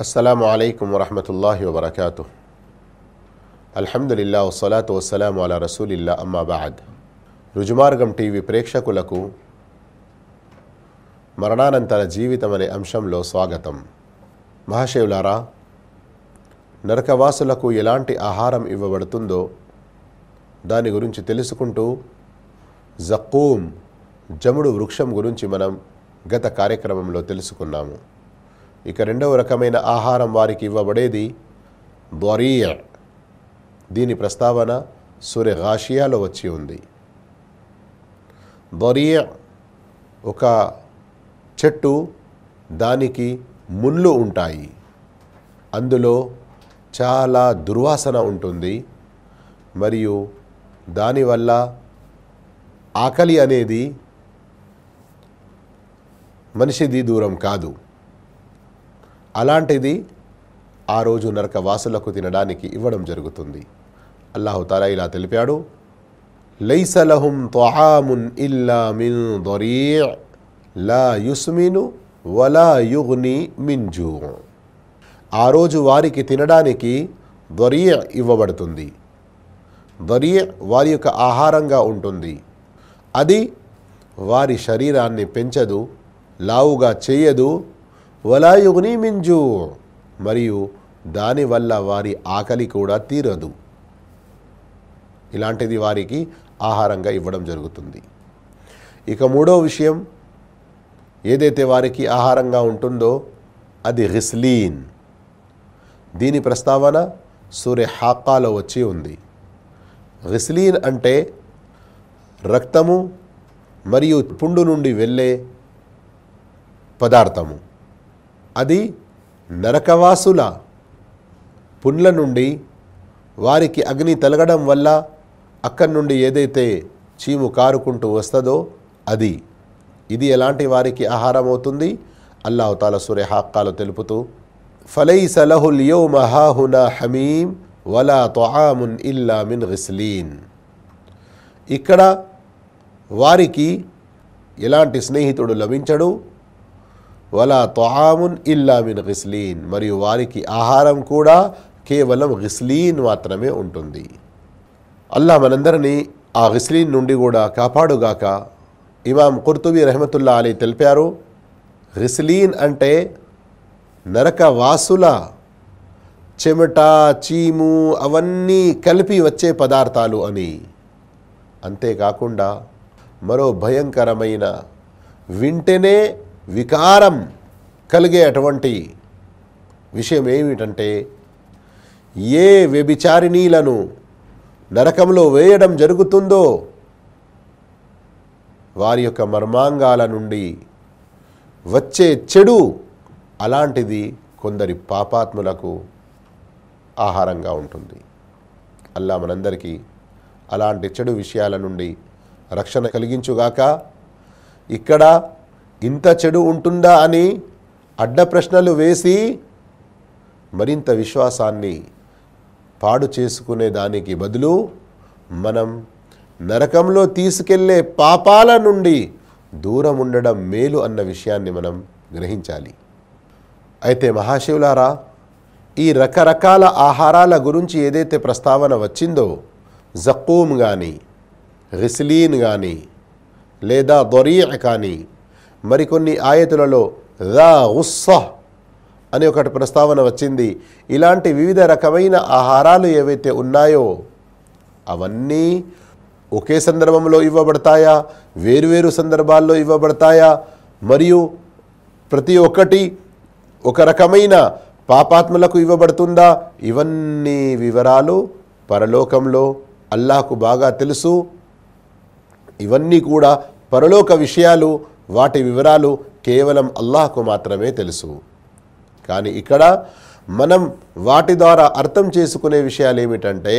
అస్సలం అయికం వరహమతుల్లాహి వబర్కాతు అల్హమ్దులిల్లా వసలాతు వసలాం అలా రసూలిల్లా అమ్మాబాద్ రుజుమార్గం టీవీ ప్రేక్షకులకు మరణానంతర జీవితం అనే అంశంలో స్వాగతం. మహాశివులారా నరకవాసులకు ఎలాంటి ఆహారం ఇవ్వబడుతుందో దాని గురించి తెలుసుకుంటూ జక్కూమ్ జముడు వృక్షం గురించి మనం గత కార్యక్రమంలో తెలుసుకున్నాము. ఇక రెండవ రకమైన ఆహారం వారికి ఇవ్వబడేది దొరీయ దీని ప్రస్తావన సూర్య ఘాషియాలో వచ్చి ఉంది. దొరీయ ఒక చెట్టు దానికి ముళ్ళు ఉంటాయి. అందులో చాలా దుర్వాసన ఉంటుంది. మరియు దానివల్ల ఆకలి అనేది మనిషిది దూరం కాదు. అలాంటిది ఆ రోజు నరక వాసులకు తినడానికి ఇవ్వడం జరుగుతుంది. అల్లాహుతాలా ఇలా తెలిపాడు లైసలహుం త్వహామున్ ఇల్లా మిన్ దొరీ లా యుస్మిను వలా యుగ్ని మింజు ఆ రోజు వారికి తినడానికి దొరియ ఇవ్వబడుతుంది. దొరియ వారి యొక్క ఆహారంగా ఉంటుంది. అది వారి శరీరాన్ని పెంచదు లావుగా చేయదు వలాయుగ్ని మింజు. మరియు దానివల్ల వారి ఆకలి కూడా తీరదు. ఇలాంటిది వారికి ఆహారంగా ఇవ్వడం జరుగుతుంది. ఇక మూడో విషయం ఏదైతే వారికి ఆహారంగా ఉంటుందో అది హిస్లీన్ దీని ప్రస్తావన సూర్య హాకాలో వచ్చి ఉంది. హిస్లీన్ అంటే రక్తము మరియు పుండు నుండి వెళ్ళే పదార్థము. అది నరకవాసుల పుండ్ల నుండి వారికి అగ్ని తలగడం వల్ల అక్కడి నుండి ఏదైతే చీము కారుకుంటూ వస్తుందో అది. ఇది ఎలాంటి వారికి ఆహారం అవుతుంది? అల్లాహతాల సూర్య హాక్కాలు తెలుపుతూ ఫలై సలహుల్ యో మహాహునా హమీం వలా తొహామున్ ఇల్లా మిన్ గిస్లీన్. ఇక్కడ వారికి ఎలాంటి స్నేహితుడు లభించడు? వలా తొహామున్ ఇల్లా మిన్ గిస్లీన్. మరియు వారికి ఆహారం కూడా కేవలం గిస్లీన్ మాత్రమే ఉంటుంది. అల్లా మనందరినీ ఆ గిస్లీన్ నుండి కూడా కాపాడుగాక ఇమాం కుర్తుబీ రహమతుల్లా అలీ తెలిపారు గిస్లీన్ అంటే నరక వాసుల చెమట చీము అవన్నీ కలిపి వచ్చే పదార్థాలు అని. అంతేకాకుండా మరో భయంకరమైన వింటేనే వికారం కలిగే అటువంటి విషయం ఏమిటంటే ఏ వ్యభిచారిణీలను నరకంలో వేయడం జరుగుతుందో వారి యొక్క మర్మాంగాల నుండి వచ్చే చెడు అలాంటిది కొందరి పాపాత్ములకు ఆహారంగా ఉంటుంది. అల్లా మనందరికీ అలాంటి చెడు విషయాల నుండి రక్షణ కలిగించుగాక ఇక్కడ ఇంత చెడు ఉంటుందా అని అడ్డ ప్రశ్నలు వేసి మరింత విశ్వాసాన్ని పాడు చేసుకునే దానికి బదులు మనం నరకంలో తీసుకెళ్ళే పాపాల నుండి దూరం ఉండడం మేలు అన్న విషయాన్ని మనం గ్రహించాలి. అయితే మహాశివులారా ఈ రకరకాల ఆహారాల గురించి ఏదైతే ప్రస్తావన వచ్చిందో జక్కూమ్ కానీ రిస్లీన్ కానీ లేదా దొరియా కానీ మరికొన్ని ఆయతులలో రా ఉస్సా అని ఒకటి ప్రస్తావన వచ్చింది. ఇలాంటి వివిధ రకమైన ఆహారాలు ఏవైతే ఉన్నాయో అవన్నీ ఒకే సందర్భంలో ఇవ్వబడతాయా? వేరువేరు సందర్భాల్లో ఇవ్వబడతాయా? మరియు ప్రతి ఒక్కటి ఒక రకమైన పాపాత్మలకు ఇవ్వబడుతుందా? ఇవన్నీ వివరాలు పరలోకంలో అల్లాహకు బాగా తెలుసు. ఇవన్నీ కూడా పరలోక విషయాలు వాటి వివరాలు కేవలం అల్లాహకు మాత్రమే తెలుసు. కానీ ఇక్కడ మనం వాటి ద్వారా అర్థం చేసుకునే విషయాలు ఏమిటంటే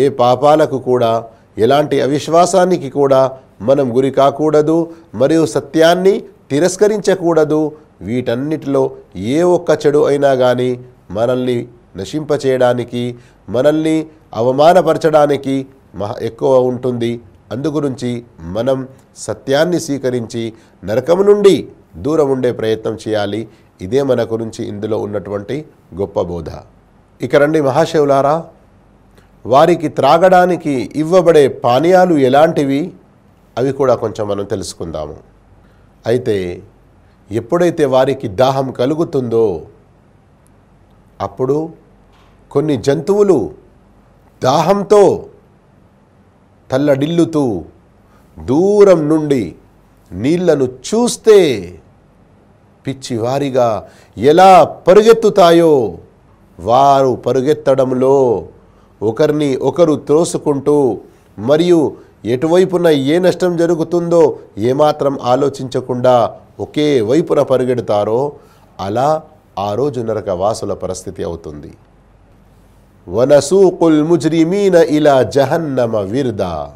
ఏ పాపాలకు కూడా ఎలాంటి అవిశ్వాసానికి కూడా మనం గురి కాకూడదు మరియు సత్యాన్ని తిరస్కరించకూడదు. వీటన్నిటిలో ఏ ఒక్క చెడు అయినా కానీ మనల్ని నశింపచేయడానికి మనల్ని అవమానపరచడానికి మహా ఎక్కువ ఉంటుంది. అందుగురించి మనం సత్యాన్ని స్వీకరించి నరకం నుండి దూరం ఉండే ప్రయత్నం చేయాలి. ఇదే మన గురించి ఇందులో ఉన్నటువంటి గొప్ప బోధ. ఇక రండి మహాశివులారా వారికి త్రాగడానికి ఇవ్వబడే పానీయాలు ఎలాంటివి? అవి కూడా కొంచెం మనం తెలుసుకుందాము. అయితే ఎప్పుడైతే వారికి దాహం కలుగుతుందో అప్పుడు కొన్ని జంతువులు దాహంతో తల్లడిల్లుతూ దూరం నుండి నీళ్ళను చూస్తే పిచ్చివారిగా ఎలా పరుగెత్తుతాయో వారు పరుగెత్తడంలో ఒకరిని ఒకరు త్రోసుకుంటూ మరియు ఎటువైపున ఏ నష్టం జరుగుతుందో ఏమాత్రం ఆలోచించకుండా ఒకే వైపున పరుగెడతారో అలా ఆ రోజు నరక వాసుల పరిస్థితి అవుతుంది. వనసూకుల్ ముజ్రిమీన ఇలా జహన్నమ విర్దా.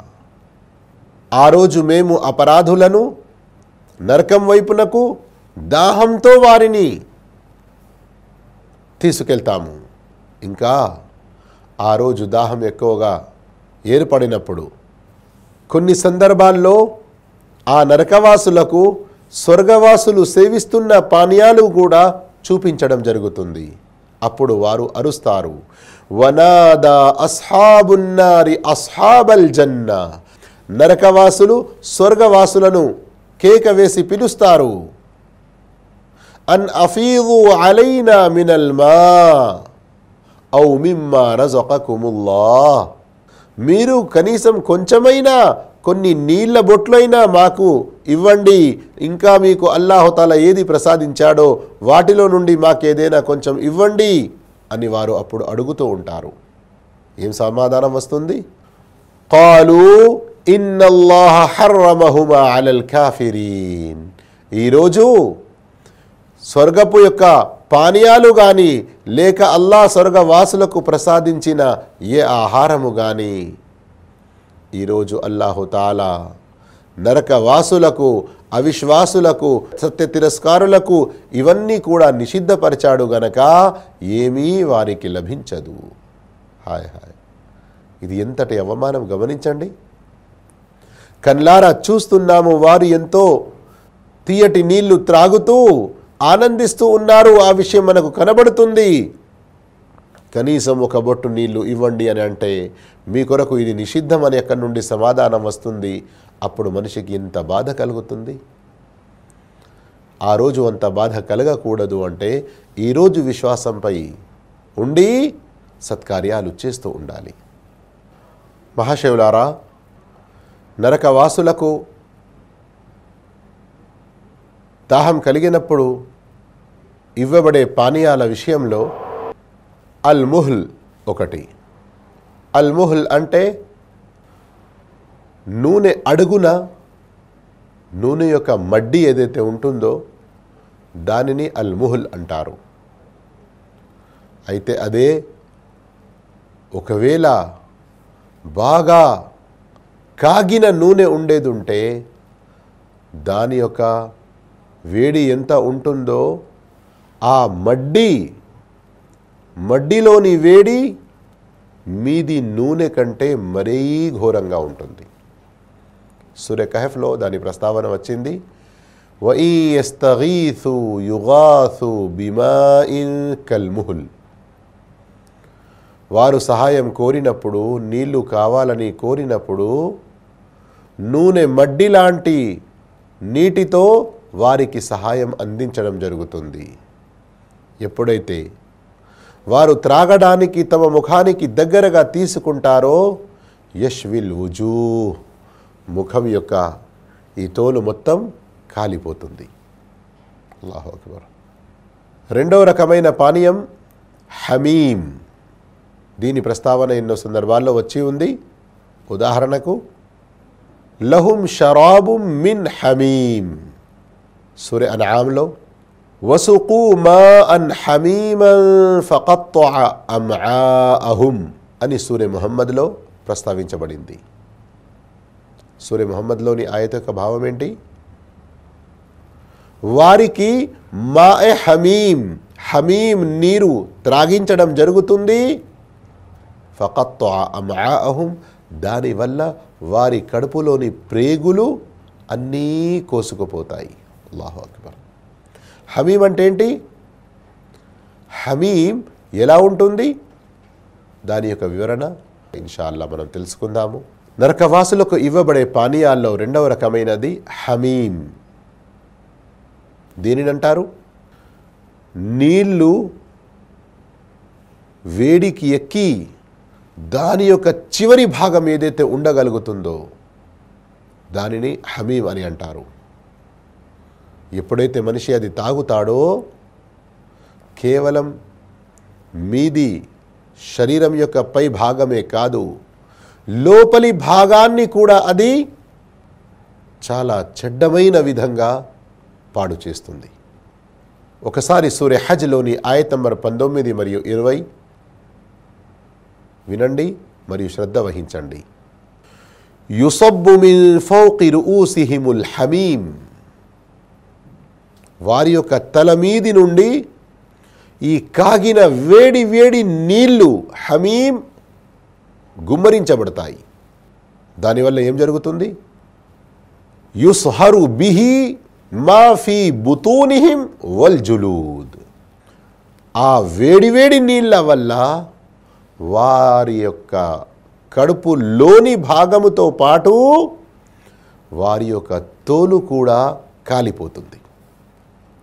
ఆ రోజు మేము అపరాధులను నరకం వైపునకు దాహంతో వారిని తీసుకెళ్తాము. ఇంకా ఆ రోజు దాహం ఎక్కువగా ఏర్పడినప్పుడు కొన్ని సందర్భాల్లో ఆ నరకవాసులకు స్వర్గవాసులు సేవిస్తున్న పానీయాలు కూడా చూపించడం జరుగుతుంది. అప్పుడు వారు అరుస్తారు. వనాదా అస్హాబున్నారి అస్హాబల్ జన్నా. నరకవాసులు స్వర్గవాసులను కేక వేసి పిలుస్తారు. అన్ అఫీదు అలైనా మినల్ మా ఔ మిమ్మా రజకకుముల్లా మీరు కనీసం కొంచెమైనా కొన్ని నీళ్ళ బొట్లైనా మాకు ఇవ్వండి. ఇంకా మీకు అల్లాహుతాల ఏది ప్రసాదించాడో వాటిలో నుండి మాకేదైనా కొంచెం ఇవ్వండి. అని వారు అప్పుడు అడుగుతూ ఉంటారు. ఏం సమాధానం వస్తుంది? కాలు ఇన్నల్లాహ అలల్ కాఫిరీన్. ఈరోజు స్వర్గపు యొక్క పానీయాలు కానీ లేక అల్లా స్వర్గవాసులకు ప్రసాదించిన ఏ ఆహారము కానీ ఈరోజు అల్లాహుతాలా నరకవాసులకు అవిశ్వాసులకు సత్య తిరస్కారులకు ఇవన్నీ కూడా నిషిద్ధపరిచాడు గనక ఏమీ వారికి లభించదు. Hi hi. ఇది ఎంతటి అవమానం గమనించండి. కన్లారా చూస్తున్నాము వారు ఎంతో తీయటి నీళ్ళు త్రాగుతూ ఆనందిస్తూ ఉన్నారు. ఆ విషయం మనకు కనబడుతుంది. కనీసం ఒక బొట్టు నీళ్ళు ఇవ్వండి అని అంటే మీ కొరకు ఇది నిషిద్ధం అని ఎక్కడి నుండి సమాధానం వస్తుంది? అప్పుడు మనిషికి ఇంత బాధ కలుగుతుంది. ఆ రోజు అంత బాధ కలగకూడదు అంటే ఈరోజు విశ్వాసంపై ఉండి సత్కార్యాలు చేస్తూ ఉండాలి. మహాశివులారా నరకవాసులకు దాహం కలిగినప్పుడు ఇవ్వబడే పానీయాల విషయంలో అల్ముహుల్ ఒకటి. అల్ముహుల్ అంటే నూనె అడుగున నూనె యొక్క మడ్డి ఏదైతే ఉంటుందో దానిని అల్ ముహుల్ అంటారు. అయితే అదే ఒకవేళ బాగా కాగిన నూనె ఉండేది ఉంటే దాని యొక్క వేడి ఎంత ఉంటుందో ఆ మడ్డి మడ్డిలోని వేడి మీది నూనె కంటే మరీ ఘోరంగా ఉంటుంది. సూర్య కహఫ్లో దాని ప్రస్తావన వచ్చింది. వస్తగీసు యుగాసు బిమాయిన్ కల్ముహుల్. వారు సహాయం కోరినప్పుడు నీళ్ళు కావాలని కోరినప్పుడు నూనె మడ్డి లాంటి నీటితో వారికి సహాయం అందించడం జరుగుతుంది. ఎప్పుడైతే వారు త్రాగడానికి తమ ముఖానికి దగ్గరగా తీసుకుంటారో యష్విల్ ఉజూ ముఖం యొక్క ఈ తోలు మొత్తం కాలిపోతుంది. అల్లాహు అక్బర్. రెండవ రకమైన పానీయం హమీం. దీని ప్రస్తావన ఎన్నో సందర్భాల్లో వచ్చి ఉంది. ఉదాహరణకు లహుం షరాబు మిన్ హమీం. సూర్య అనాంలో వసుకు మా అన్ హమీమన్ ఫకత్వ అమ్ఆఅహుం అని సూర్య మొహమ్మద్లో ప్రస్తావించబడింది. సూర్య మొహమ్మద్లోని ఆయత యొక్క భావం ఏంటి? వారికి మా ఎ హమీం హమీం నీరు త్రాగించడం జరుగుతుంది. ఫకత్వ అమ్ఆఅహుం దానివల్ల వారి కడుపులోని ప్రేగులు అన్నీ కోసుకుపోతాయి. అల్లాహు అక్బర్. హమీం అంటే ఏంటి? హమీం ఎలా ఉంటుంది? దాని యొక్క వివరణ ఇన్షాల్లా మనం తెలుసుకుందాము. నరకవాసులకు ఇవ్వబడే పానీయాల్లో రెండవ రకమైనది హమీం. దీనినంటారు నీళ్ళు వేడికి ఎక్కి దాని యొక్క చివరి భాగం ఏదైతే ఉండగలుగుతుందో దానిని హమీం అని అంటారు. ఎప్పుడైతే మనిషి అది తాగుతాడో కేవలం మీది శరీరం యొక్క పై భాగమే కాదు లోపలి భాగాన్ని కూడా అది చాలా చెడ్డమైన విధంగా పాడు చేస్తుంది. ఒకసారి సూర్య హజ్లోని ఆయత్ నంబర్ పంతొమ్మిది మరియు ఇరవై వినండి మరియు శ్రద్ధ వహించండి. యుసబ్బు మిన్ ఫౌకి రుసిహిముల్ హమీం వారి యొక్క తల మీది నుండి ఈ కాగిన వేడి వేడి నీళ్ళు హమీం గుమ్మరించబడతాయి. దానివల్ల ఏం జరుగుతుంది? యుస్హరు బిహి మాఫీ బుతూనిహిం వల్ జులూద్. ఆ వేడి వేడి నీళ్ళ వల్ల వారి యొక్క కడుపులోని భాగముతో పాటు వారి యొక్క తోలు కూడా కాలిపోతుంది.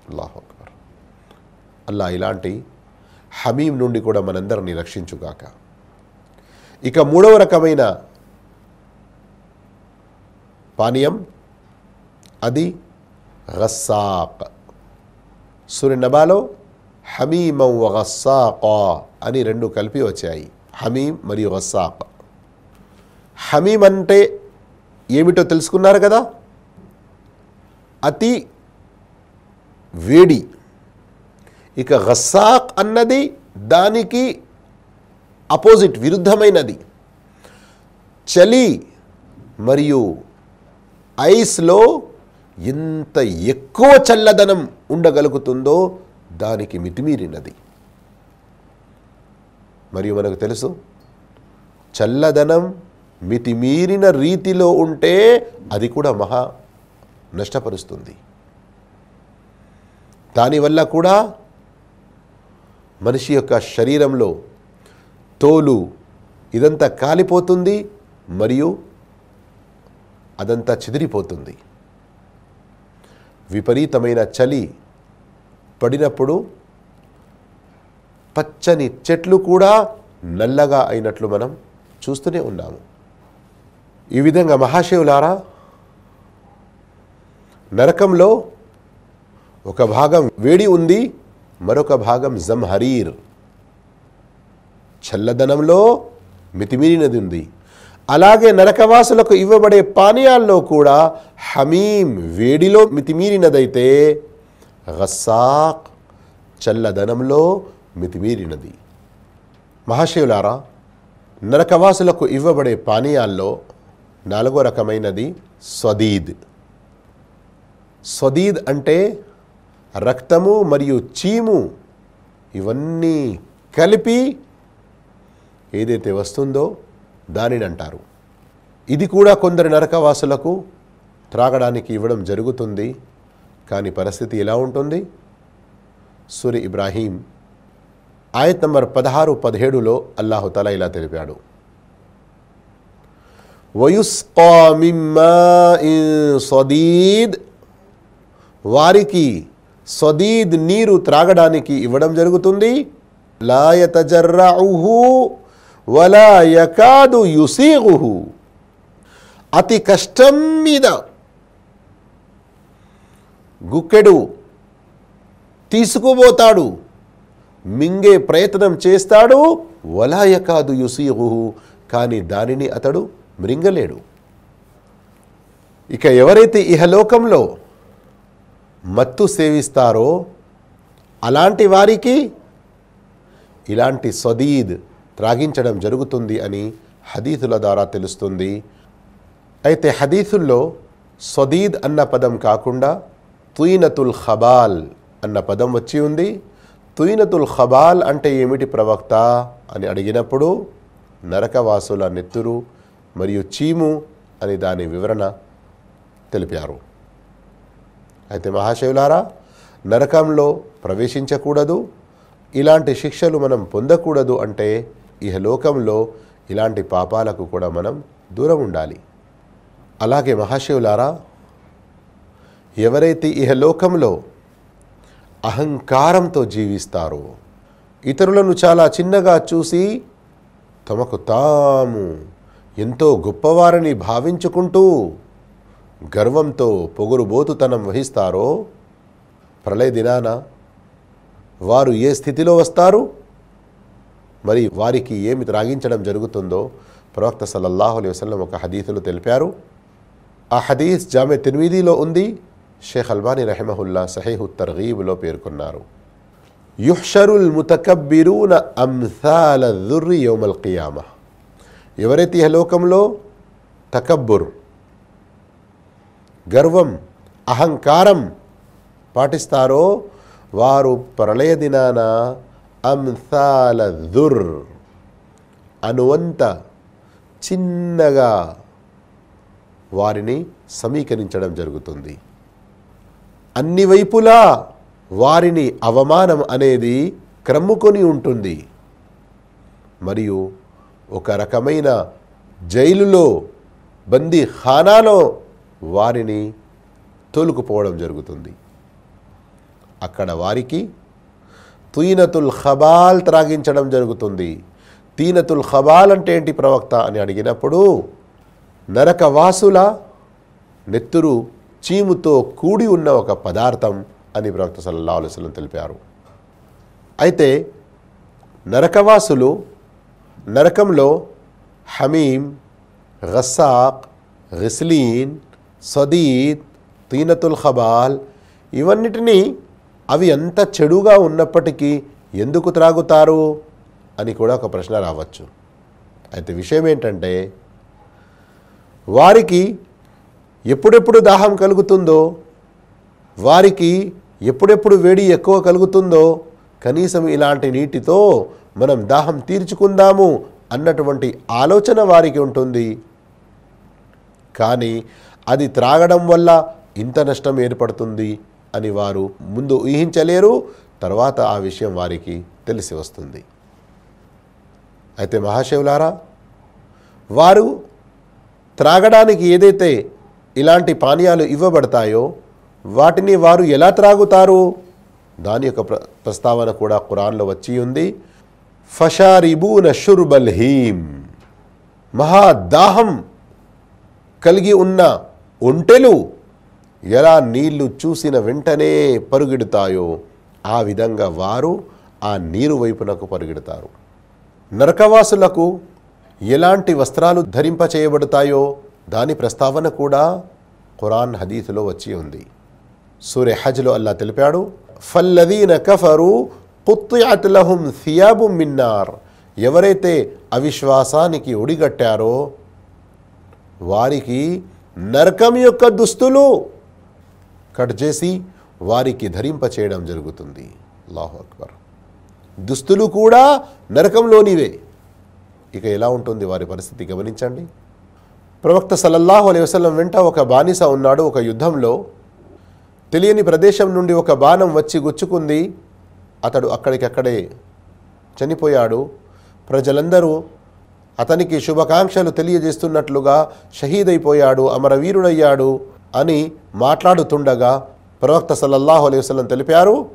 అల్లాహు అక్బర్. అల్లా ఇలాంటి హమీం నుండి కూడా మనందరినీ రక్షించుగాక. ఇక మూడవ రకమైన పానీయం అది గస్సాక్ సూర్య నబాలో హమీమం గస్సాకా అని రెండు కలిపి వచ్చాయి. హమీం మరియు గస్సాక్ హమీం అంటే ఏమిటో తెలుసుకున్నారు కదా? అతి వేడి. ఇక గస్సాక్ అన్నది దానికి అపోజిట్ విరుద్ధమైనది. చలి మరియు ఐస్లో ఎంత ఎక్కువ చల్లదనం ఉండగలుగుతుందో దానికి మితిమీరినది. మరియు మనకు తెలుసు చల్లదనం మితిమీరిన రీతిలో ఉంటే అది కూడా మహా నష్టపరుస్తుంది. దానివల్ల కూడా మనిషి యొక్క శరీరంలో తోలు ఇదంతా కాలిపోతుంది మరియు అదంతా చెదిరిపోతుంది. విపరీతమైన చలి పడినప్పుడు పచ్చని చెట్లు కూడా నల్లగా అయినట్లు మనం చూస్తూనే ఉన్నాము. ఈ విధంగా మహాశివులారా నరకంలో ఒక భాగం వేడి ఉంది మరొక భాగం జంహరీర్ చల్లదనంలో మితిమీరినది ఉంది. అలాగే నరకవాసులకు ఇవ్వబడే పానీయాల్లో కూడా హమీం వేడిలో మితిమీరినదైతే గస్సాక్ చల్లదనంలో మితిమీరినది మహాశివులారా నరకవాసులకు ఇవ్వబడే పానీయాల్లో నాలుగో రకమైనది స్వదీద్. స్వదీద్ అంటే రక్తము మరియు చీము ఇవన్నీ కలిపి ఏదైతే వస్తుందో దానిని అంటారు. ఇది కూడా కొందరు నరకవాసులకు త్రాగడానికి ఇవ్వడం జరుగుతుంది. కానీ పరిస్థితి ఎలా ఉంటుంది? సూర్య ఇబ్రాహీం ఆయత్ నంబర్ పదహారు పదిహేడులో అల్లాహుతల ఇలా తెలిపాడు. వయుస్కామిమ్మా సదీద్ వారికి సదీద్ నీరు త్రాగడానికి ఇవ్వడం జరుగుతుంది. లాయతజర్రహు వలా యకాదు యుసీగుహు. అతి కష్టం మీద గుక్కెడు తీసుకుపోతాడు. మింగే ప్రయత్నం చేస్తాడు. వలాయ కాదు యుసీహు కానీ దానిని అతడు మృంగలేడు. ఇక ఎవరైతే ఇహలోకంలో మత్తు సేవిస్తారో అలాంటి వారికి ఇలాంటి సదీద్ త్రాగించడం జరుగుతుంది అని హదీతుల ద్వారా తెలుస్తుంది. అయితే హదీసుల్లో సదీద్ అన్న పదం కాకుండా తుయినతుల్ ఖబాల్ అన్న పదం వచ్చి ఉంది. తుయినతుల్ ఖబాల్ అంటే ఏమిటి ప్రవక్త అని అడిగినప్పుడు నరకవాసుల నెత్తురు మరియు చీము అని దాని వివరణ తెలిపారు. అయితే మహాశివులారా నరకంలో ప్రవేశించకూడదు. ఇలాంటి శిక్షలు మనం పొందకూడదు అంటే ఇహలోకంలో ఇలాంటి పాపాలకు కూడా మనం దూరం ఉండాలి. అలాగే మహాశివులారా ఎవరైతే ఇహలోకంలో అహంకారంతో జీవిస్తారో ఇతరులను చాలా చిన్నగా చూసి తమకు తాము ఎంతో గొప్పవారని భావించుకుంటూ గర్వంతో పొగురుబోతుతనం వహిస్తారో? ప్రళయ దినాన వారు ఏ స్థితిలో వస్తారు? మరి వారికి ఏమి త్రాగించడం జరుగుతుందో ప్రవక్త సల్లల్లాహు అలైహి వసలం ఒక హదీసులో తెలిపారు. ఆ హదీస్ జామె తిన్వీదిలో ఉంది. షేఖ్ అల్బానీ రెహమహుల్లా సహీహు తర్గీబ్లో పేర్కొన్నారు. యుహ్షరుల్ ముతకబ్బిరూన అంసాల దుర్రి యోమల్ కియామ ఎవరైతే ఈ లోకంలో తకబ్బుర్ గర్వం అహంకారం పాటిస్తారో వారు ప్రళయ దినాన అంసాల దుర్ అనువంత చిన్నగా వారిని సమీకరించడం జరుగుతుంది. అన్ని వైపులా వారిని అవమానం అనేది క్రమ్ముకొని ఉంటుంది. మరియు ఒక రకమైన జైలులో బందీ ఖానాలో వారిని తోలుకుపోవడం జరుగుతుంది. అక్కడ వారికి తూనతుల్ ఖబాల్ త్రాగించడం జరుగుతుంది. తీనతుల్ ఖబాల్ అంటే ఏంటి ప్రవక్త అని అడిగినప్పుడు నరకవాసుల నెత్తురు చీముతో కూడి ఉన్న ఒక పదార్థం అని ప్రవక్త సల్లా అలైవలం తెలిపారు. అయితే నరకవాసులు నరకంలో హమీం గస్సాక్ గిస్లీన్ సదీద్ తీనతుల్ ఖబాల్ ఇవన్నిటినీ అవి ఎంత చెడుగా ఉన్నప్పటికీ ఎందుకు త్రాగుతారు అని కూడా ఒక ప్రశ్న రావచ్చు. అయితే విషయం ఏంటంటే వారికి ఎప్పుడెప్పుడు దాహం కలుగుతుందో వారికి ఎప్పుడెప్పుడు వేడి ఎక్కువ కలుగుతుందో కనీసం ఇలాంటి నీటితో మనం దాహం తీర్చుకుందాము అన్నటువంటి ఆలోచన వారికి ఉంటుంది. కానీ అది త్రాగడం వల్ల ఇంత నష్టం ఏర్పడుతుంది అని వారు ముందు ఊహించలేరు. తర్వాత ఆ విషయం వారికి తెలిసి వస్తుంది. అయితే మహాశివులారా వారు త్రాగడానికి ఏదైతే ఇలాంటి పానీయాలు ఇవ్వబడతాయో వాటిని వారు ఎలా త్రాగుతారు? దాని యొక్క ప్ర ప్రస్తావన కూడా కురాన్లో వచ్చి ఉంది. ఫషారిబూన షుర్బల్ హీమ్. మహాదాహం కలిగి ఉన్న ఒంటెలు ఎలా నీళ్ళు చూసిన వెంటనే పరుగెడతాయో ఆ విధంగా వారు ఆ నీరు వైపునకు పరుగెడతారు. నరకవాసులకు ఎలాంటి వస్త్రాలు ధరింప చేయబడతాయో దాని ప్రస్తావన కూడా ఖురాన్ హదీసులో వచ్చి ఉంది. సూర్య హజ్లో అల్లా తెలిపాడు ఫల్లదీన కఫరు కుత్తియత్ సియాబు మిన్నార్ ఎవరైతే అవిశ్వాసానికి ఒడిగట్టారో వారికి నరకం యొక్క దుస్తులు కట్ చేసి వారికి ధరింప చేయడం జరుగుతుంది. అల్లాహు అక్బర్. దుస్తులు కూడా నరకంలోనివే. ఇక ఎలా ఉంటుంది వారి పరిస్థితి గమనించండి. ప్రవక్త సల్లల్లాహు అలై వసలం వెంట ఒక బానిస ఉన్నాడు. ఒక యుద్ధంలో తెలియని ప్రదేశం నుండి ఒక బాణం వచ్చి గుచ్చుకుంది. అతడు అక్కడికక్కడే చనిపోయాడు. ప్రజలందరూ అతనికి శుభాకాంక్షలు తెలియజేస్తున్నట్లుగా షహీదైపోయాడు అమరవీరుడయ్యాడు అని మాట్లాడుతుండగా ప్రవక్త సల్లల్లాహు అలైహి తెలిపారు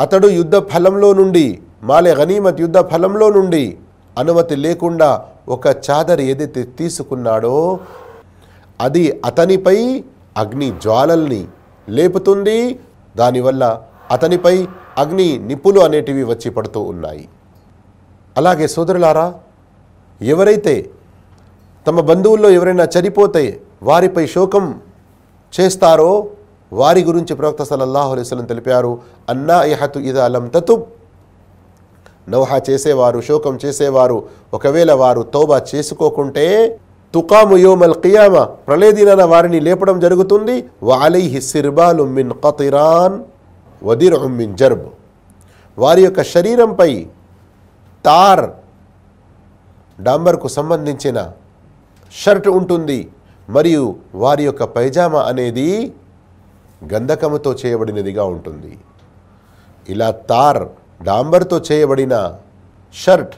అతడు యుద్ధ ఫలంలో నుండి మాలే గనీమత్ యుద్ధ ఫలంలో నుండి అనుమతి లేకుండా ఒక చాదర్ ఏదైతే తీసుకున్నాడో అది అతనిపై అగ్ని జ్వాలల్ని లేపుతుంది. దానివల్ల అతనిపై అగ్ని నిప్పులు అనేటివి వచ్చి పడుతూ ఉన్నాయి. అలాగే సోదరులారా ఎవరైతే తమ బంధువుల్లో ఎవరైనా చనిపోతే వారిపై శోకం చేస్తారో వారి గురించి ప్రవక్త సల్లల్లాహు తెలిపారు అన్నా ఇహతు ఇద అలం తతుబ్. నౌహా చేసేవారు శోకం చేసేవారు ఒకవేళ వారు తోబా చేసుకోకుంటే తుకాము యోమల్ కియామ ప్రళయదినాన వారిని లేపడం జరుగుతుంది. వాలైహి సిర్బాలు మిన్ కతిరాన్ వదిర్ మిన్ జర్బ్. వారి యొక్క శరీరంపై తార్ డాంబర్కు సంబంధించిన షర్ట్ ఉంటుంది. మరియు వారి యొక్క పైజామా అనేది గంధకముతో చేయబడినదిగా ఉంటుంది. ఇలా తార్ డాంబర్తో చేయబడిన షర్ట్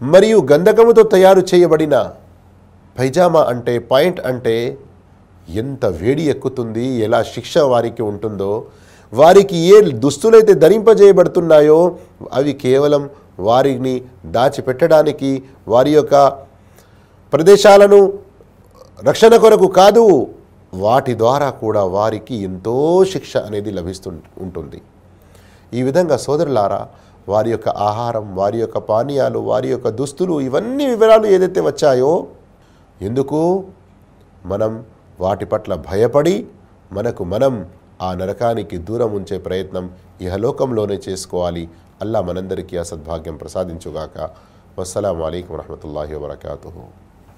మరియు గంధకముతో తయారు చేయబడిన పైజామా అంటే పాయింట్ అంటే ఎంత వేడి ఎక్కుతుంది ఎలా శిక్ష వారికి ఉంటుందో వారికి ఏ దుస్తులైతే ధరింపజేయబడుతున్నాయో అవి కేవలం వారిని దాచిపెట్టడానికి వారి యొక్క ప్రదేశాలను రక్షణ కొరకు కాదు వాటి ద్వారా కూడా వారికి ఎంతో శిక్ష అనేది లభిస్తు ఉంటుంది. ఈ విధంగా సోదరులారా వారి యొక్క ఆహారం వారి యొక్క పానీయాలు వారి యొక్క దుస్తులు ఇవన్నీ వివరాలు ఏదైతే వచ్చాయో ఎందుకు? మనం వాటి పట్ల భయపడి మనకు మనం ఆ నరకానికి దూరం ఉంచే ప్రయత్నం ఇహలోకంలోనే చేసుకోవాలి. అల్లా మనందరికీ ఆ సద్భాగ్యం ప్రసాదించుగాక వస్సలం అయికం వరహమూల వబర్కూ